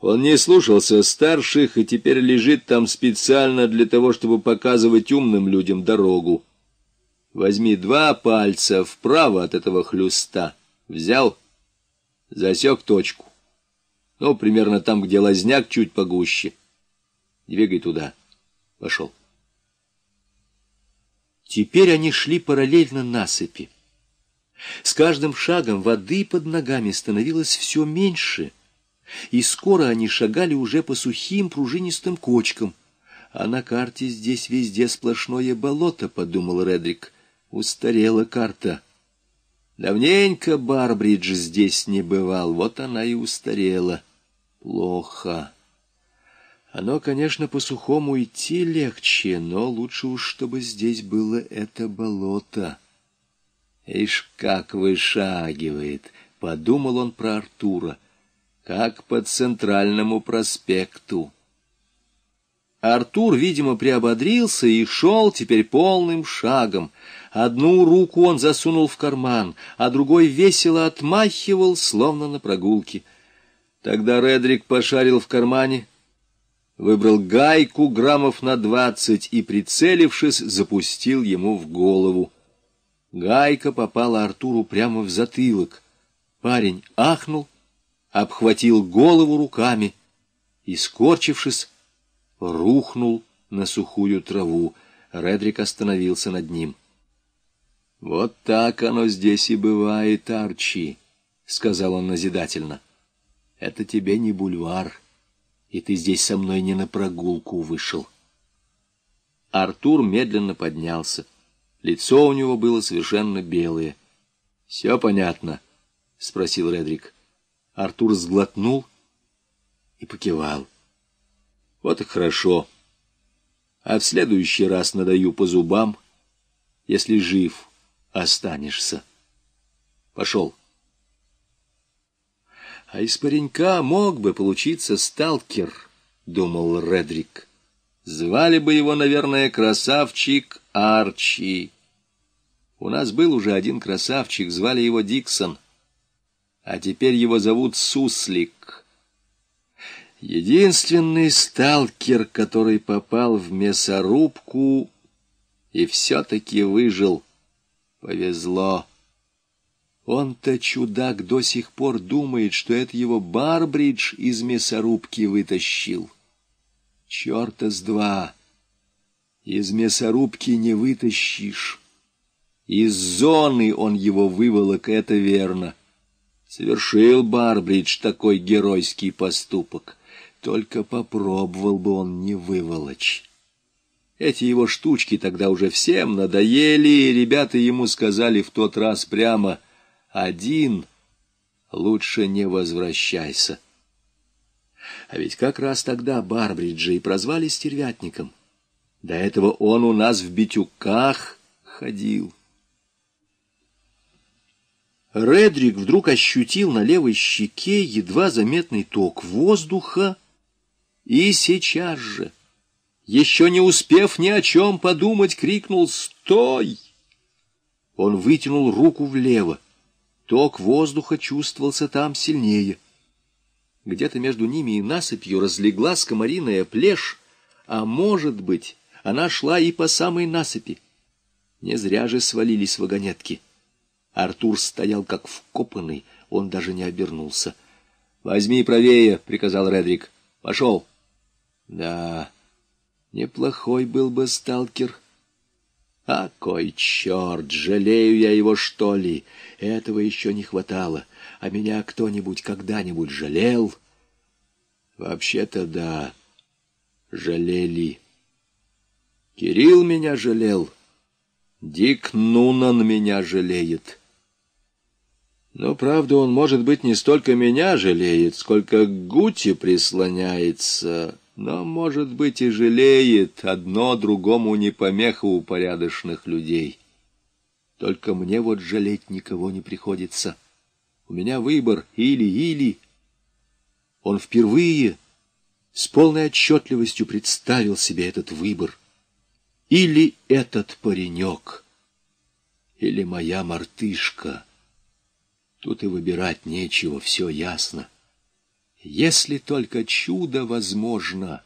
Он не слушался старших и теперь лежит там специально для того, чтобы показывать умным людям дорогу. Возьми два пальца вправо от этого хлюста. Взял, засек точку. Ну, примерно там, где лазняк чуть погуще. Двигай туда. Пошел. Теперь они шли параллельно насыпи. С каждым шагом воды под ногами становилось все меньше, и скоро они шагали уже по сухим пружинистым кочкам. А на карте здесь везде сплошное болото, — подумал Редрик. Устарела карта. Давненько Барбридж здесь не бывал, вот она и устарела. Плохо. Оно, конечно, по сухому идти легче, но лучше уж, чтобы здесь было это болото. Ишь, как вышагивает, — подумал он про Артура, — как по центральному проспекту. Артур, видимо, приободрился и шел теперь полным шагом. Одну руку он засунул в карман, а другой весело отмахивал, словно на прогулке. Тогда Редрик пошарил в кармане, выбрал гайку граммов на двадцать и, прицелившись, запустил ему в голову. Гайка попала Артуру прямо в затылок. Парень ахнул, обхватил голову руками и, скорчившись, рухнул на сухую траву. Редрик остановился над ним. — Вот так оно здесь и бывает, Арчи, — сказал он назидательно. — Это тебе не бульвар, и ты здесь со мной не на прогулку вышел. Артур медленно поднялся. — Лицо у него было совершенно белое. — Все понятно? — спросил Редрик. Артур сглотнул и покивал. — Вот и хорошо. А в следующий раз надаю по зубам, если жив останешься. Пошел. — А из паренька мог бы получиться сталкер, — думал Редрик. Звали бы его, наверное, красавчик Арчи. У нас был уже один красавчик, звали его Диксон, а теперь его зовут Суслик. Единственный сталкер, который попал в мясорубку и все-таки выжил. Повезло. Он-то, чудак, до сих пор думает, что это его Барбридж из мясорубки вытащил. Черта с два! Из мясорубки не вытащишь. Из зоны он его выволок, это верно. Совершил Барбридж такой геройский поступок. Только попробовал бы он не выволочь. Эти его штучки тогда уже всем надоели, и ребята ему сказали в тот раз прямо «Один, лучше не возвращайся». А ведь как раз тогда Барбриджа и прозвали стервятником. До этого он у нас в битюках ходил. Редрик вдруг ощутил на левой щеке едва заметный ток воздуха, и сейчас же, еще не успев ни о чем подумать, крикнул «Стой!». Он вытянул руку влево. Ток воздуха чувствовался там сильнее. Где-то между ними и насыпью разлегла скомариная плешь, а, может быть, она шла и по самой насыпи. Не зря же свалились вагонетки. Артур стоял как вкопанный, он даже не обернулся. — Возьми правее, — приказал Редрик. — Пошел. — Да, неплохой был бы сталкер. — А кой черт, жалею я его, что ли? Этого еще не хватало. А меня кто-нибудь когда-нибудь жалел? — Вообще-то да, жалели. Кирилл меня жалел. Дик Нунан меня жалеет. — но, правда, он, может быть, не столько меня жалеет, сколько к Гути прислоняется, но, может быть, и жалеет, одно другому не помеха у порядочных людей. Только мне вот жалеть никого не приходится. У меня выбор или-или. Он впервые с полной отчетливостью представил себе этот выбор. Или этот паренек, или моя мартышка — Тут и выбирать нечего, все ясно. Если только чудо возможно —